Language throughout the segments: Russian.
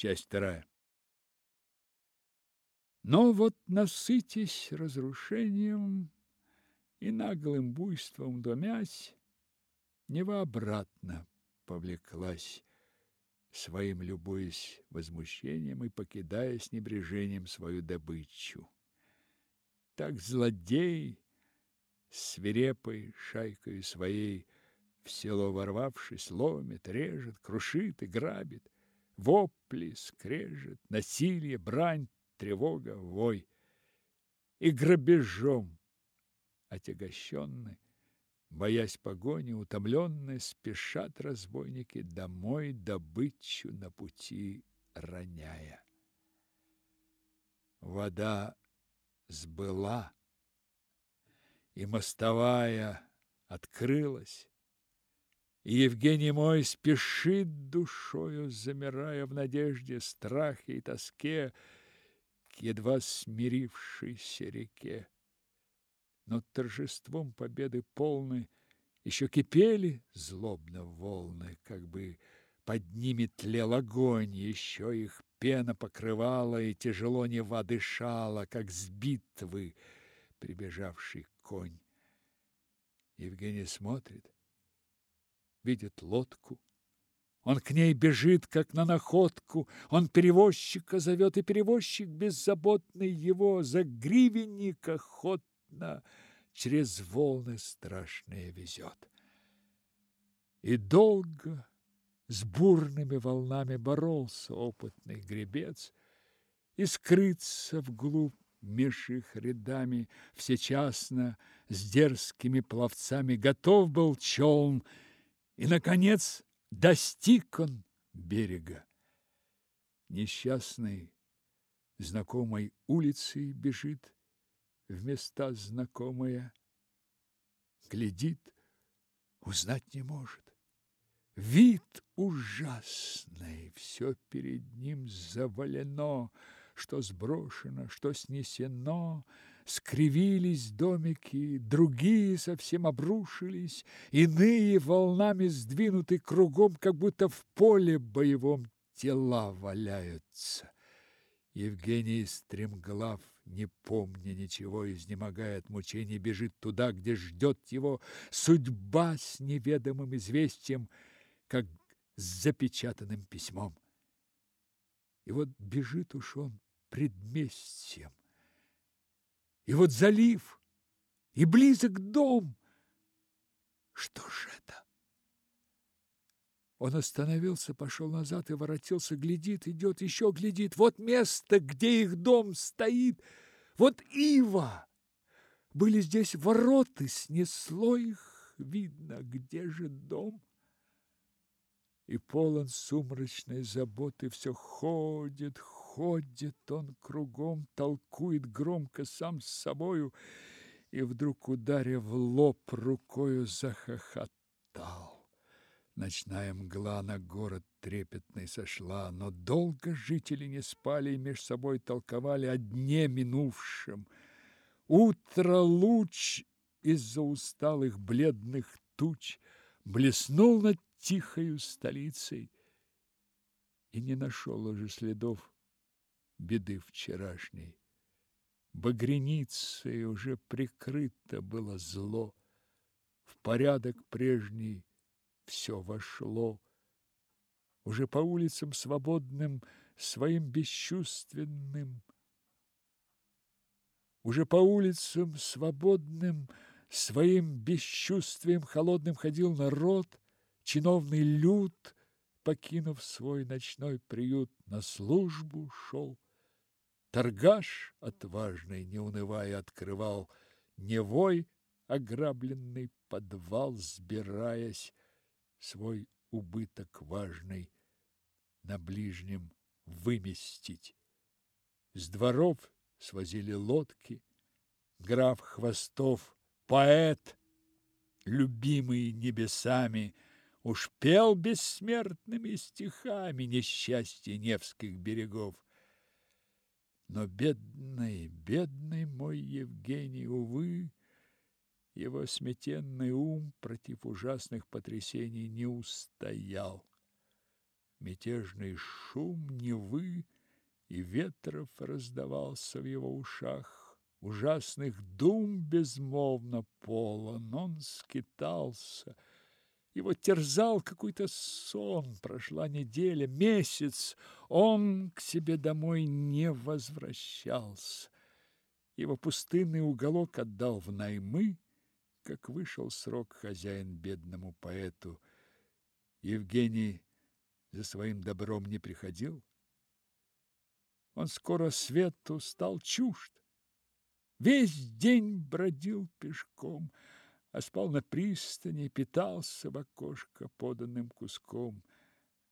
Часть вторая. Но вот насытясь разрушением и наглым буйством домясь, Нева обратно повлеклась, своим любуясь возмущением и покидая с небрежением свою добычу. Так злодей свирепой шайкой своей в село ворвавшись, ломит, режет, крушит и грабит. Вопли, скрежет, насилие, брань, тревога, вой. И грабежом отягощенный, боясь погони, утомленные, спешат разбойники домой добычу на пути роняя. Вода сбыла, и мостовая открылась, и Евгений мой спешит душою, замирая в надежде, страхе и тоске, к едва смирившейся реке. Но торжеством победы полны еще кипели злобно волны, как бы под ними тлел огонь, еще их пена покрывала и тяжело Нева дышала, как с битвы прибежавший конь. Евгений смотрит, видит лодку. Он к ней бежит, как на находку. Он перевозчика зовет, и перевозчик беззаботный его за гривенник охотно через волны страшные везет. И долго с бурными волнами боролся опытный гребец, и скрыться вглубь меж их рядами всечасно с дерзкими пловцами готов был челн, и, наконец, достиг он берега. Несчастный знакомой улицей бежит, в места знакомые, глядит, узнать не может. Вид ужасный, все перед ним завалено, что сброшено, что снесено, скривились домики, другие совсем обрушились, иные волнами сдвинуты кругом, как будто в поле боевом тела валяются. Евгений стремглав, не помня ничего, изнемогая от мучений, бежит туда, где ждет его судьба с неведомым известием, как с запечатанным письмом. И вот бежит уж он предместьем, и вот залив, и близок дом. Что же это? Он остановился, пошел назад и воротился, глядит, идет, еще глядит. Вот место, где их дом стоит. Вот ива. Были здесь вороты, снесло их, видно, где же дом. И полон сумрачной заботы все ходит, ходит Ходит он кругом, толкует громко сам с собою и вдруг, ударив лоб рукою, захохотал. Ночная мгла на город трепетный сошла, но долго жители не спали и меж собой толковали о дне минувшем. Утро луч из-за усталых бледных туч блеснул над тихою столицей и не нашел уже следов беды вчерашней. Багряницей уже прикрыто было зло, в порядок прежний все вошло. Уже по улицам свободным, своим бесчувственным, уже по улицам свободным, своим бесчувствием холодным ходил народ, чиновный люд, покинув свой ночной приют, на службу шел. Торгаш отважный, не унывая, открывал невой ограбленный подвал, сбираясь свой убыток важный на ближнем выместить. С дворов свозили лодки, граф Хвостов, поэт, любимый небесами, уж пел бессмертными стихами несчастье Невских берегов. Но бедный, бедный мой Евгений, увы, его сметенный ум против ужасных потрясений не устоял. Мятежный шум Невы и ветров раздавался в его ушах. Ужасных дум безмолвно полон, он скитался. Его терзал какой-то сон, прошла неделя, месяц, он к себе домой не возвращался. Его пустынный уголок отдал в наймы, как вышел срок хозяин бедному поэту. Евгений за своим добром не приходил. Он скоро свету стал чужд. Весь день бродил пешком, а спал на пристани, питался в окошко поданным куском.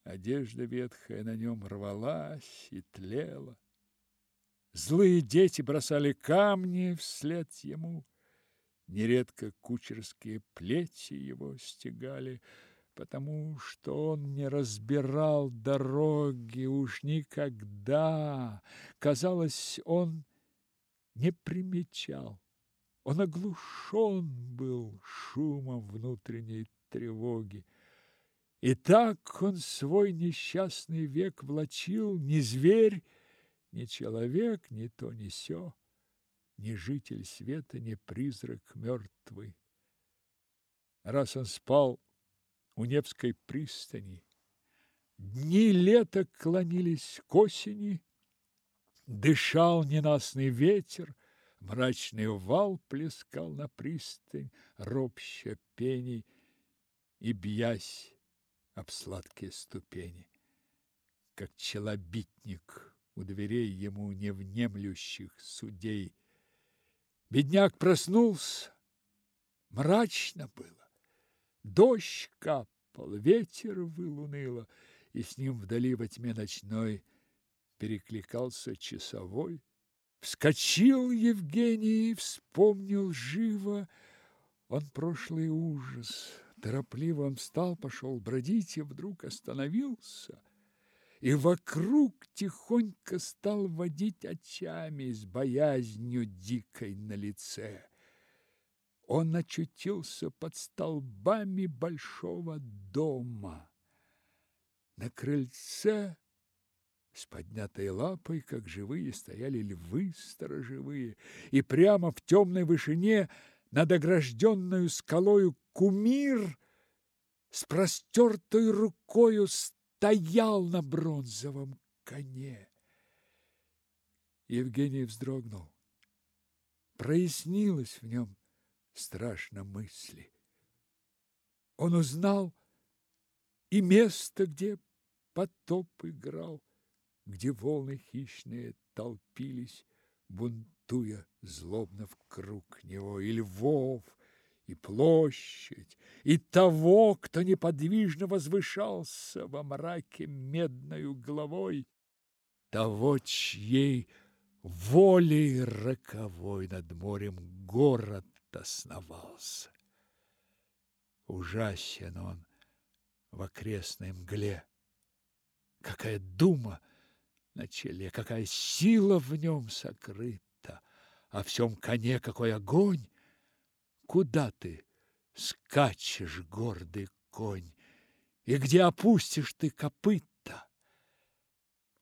Одежда ветхая на нем рвалась и тлела. Злые дети бросали камни вслед ему. Нередко кучерские плети его стегали, потому что он не разбирал дороги уж никогда. Казалось, он не примечал. Он оглушен был шумом внутренней тревоги. И так он свой несчастный век влачил, ни зверь, ни человек, ни то, ни сё, ни житель света, ни призрак мертвый. Раз он спал у Невской пристани, дни лета клонились к осени, дышал ненастный ветер, мрачный вал плескал на пристань, ропща пеней и бьясь об сладкие ступени, как челобитник у дверей ему невнемлющих судей. Бедняк проснулся, мрачно было, дождь капал, ветер выл уныло, и с ним вдали во тьме ночной перекликался часовой. Вскочил Евгений, вспомнил живо он прошлый ужас. Торопливо он встал, пошел бродить и вдруг остановился и вокруг тихонько стал водить очами с боязнью дикой на лице. Он очутился под столбами большого дома. На крыльце с поднятой лапой, как живые, стояли львы сторожевые, и прямо в темной вышине над огражденную скалою кумир с простертой рукою стоял на бронзовом коне. Евгений вздрогнул. Прояснилось в нем страшно мысли. Он узнал и место, где потоп играл, где волны хищные толпились, бунтуя злобно в круг него, и львов, и площадь, и того, кто неподвижно возвышался во мраке медною головой, того, чьей волей роковой над морем город основался. Ужасен он в окрестной мгле. Какая дума на челе, какая сила в нем сокрыта, а в всем коне какой огонь! Куда ты скачешь, гордый конь, и где опустишь ты копыта?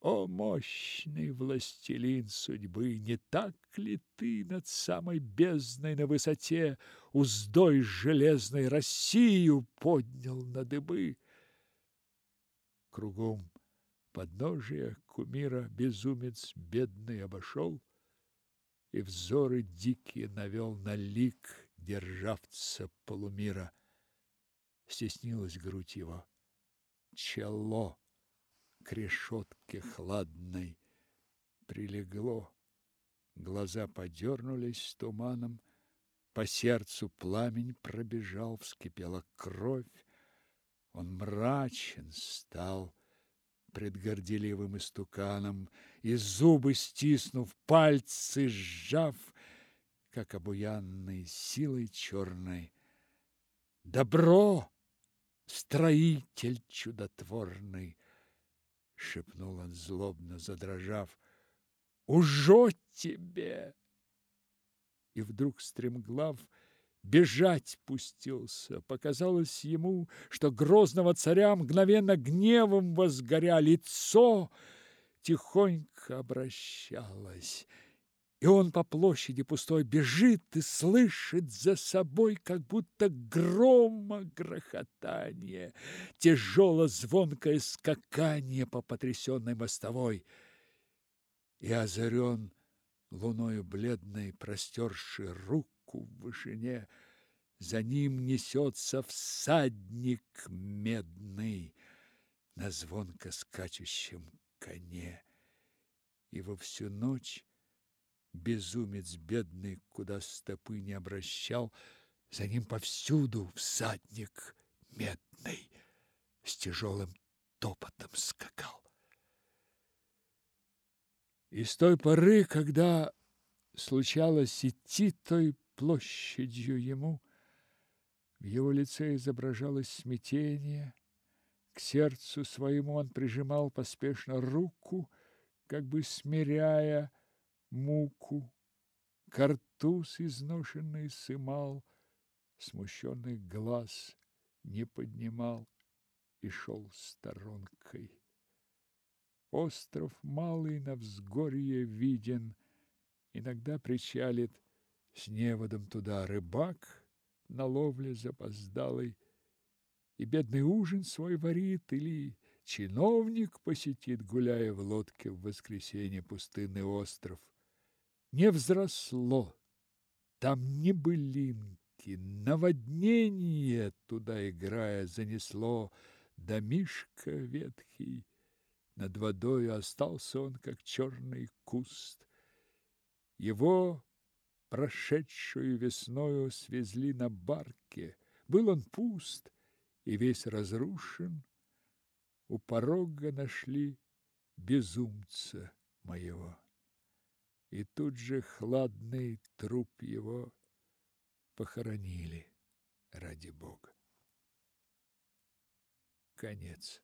О, мощный властелин судьбы, не так ли ты над самой бездной на высоте уздой железной Россию поднял на дыбы? Кругом подножия кумира безумец бедный обошел и взоры дикие навел на лик державца полумира. Стеснилась грудь его, чело к решетке хладной прилегло, глаза подернулись туманом, по сердцу пламень пробежал, вскипела кровь, он мрачен стал пред горделивым истуканом, и зубы стиснув, пальцы сжав, как обуянный силой черной. Добро, строитель чудотворный, шепнул он злобно, задрожав. Ужо тебе! И вдруг стремглав бежать пустился. Показалось ему, что грозного царя мгновенно гневом возгоря лицо тихонько обращалось. И он по площади пустой бежит и слышит за собой, как будто грома грохотание, тяжело звонкое скакание по потрясенной мостовой. И озарен луною бледной, простерши руку в вышине, за ним несется всадник медный на звонко скачущем коне. И во всю ночь безумец бедный, куда стопы не обращал, за ним повсюду всадник медный с тяжелым топотом скакал. И с той поры, когда случалось идти той площадью ему, в его лице изображалось смятение, к сердцу своему он прижимал поспешно руку, как бы смиряя муку, картуз изношенный сымал, смущенный глаз не поднимал и шел сторонкой. Остров малый на взгорье виден, иногда причалит с неводом туда рыбак на ловле запоздалый, и бедный ужин свой варит или чиновник посетит, гуляя в лодке в воскресенье пустынный остров не взросло. Там не былинки, наводнение туда играя занесло, домишка ветхий. Над водой остался он, как черный куст. Его прошедшую весною свезли на барке. Был он пуст и весь разрушен. У порога нашли безумца моего и тут же хладный труп его похоронили ради Бога. Конец.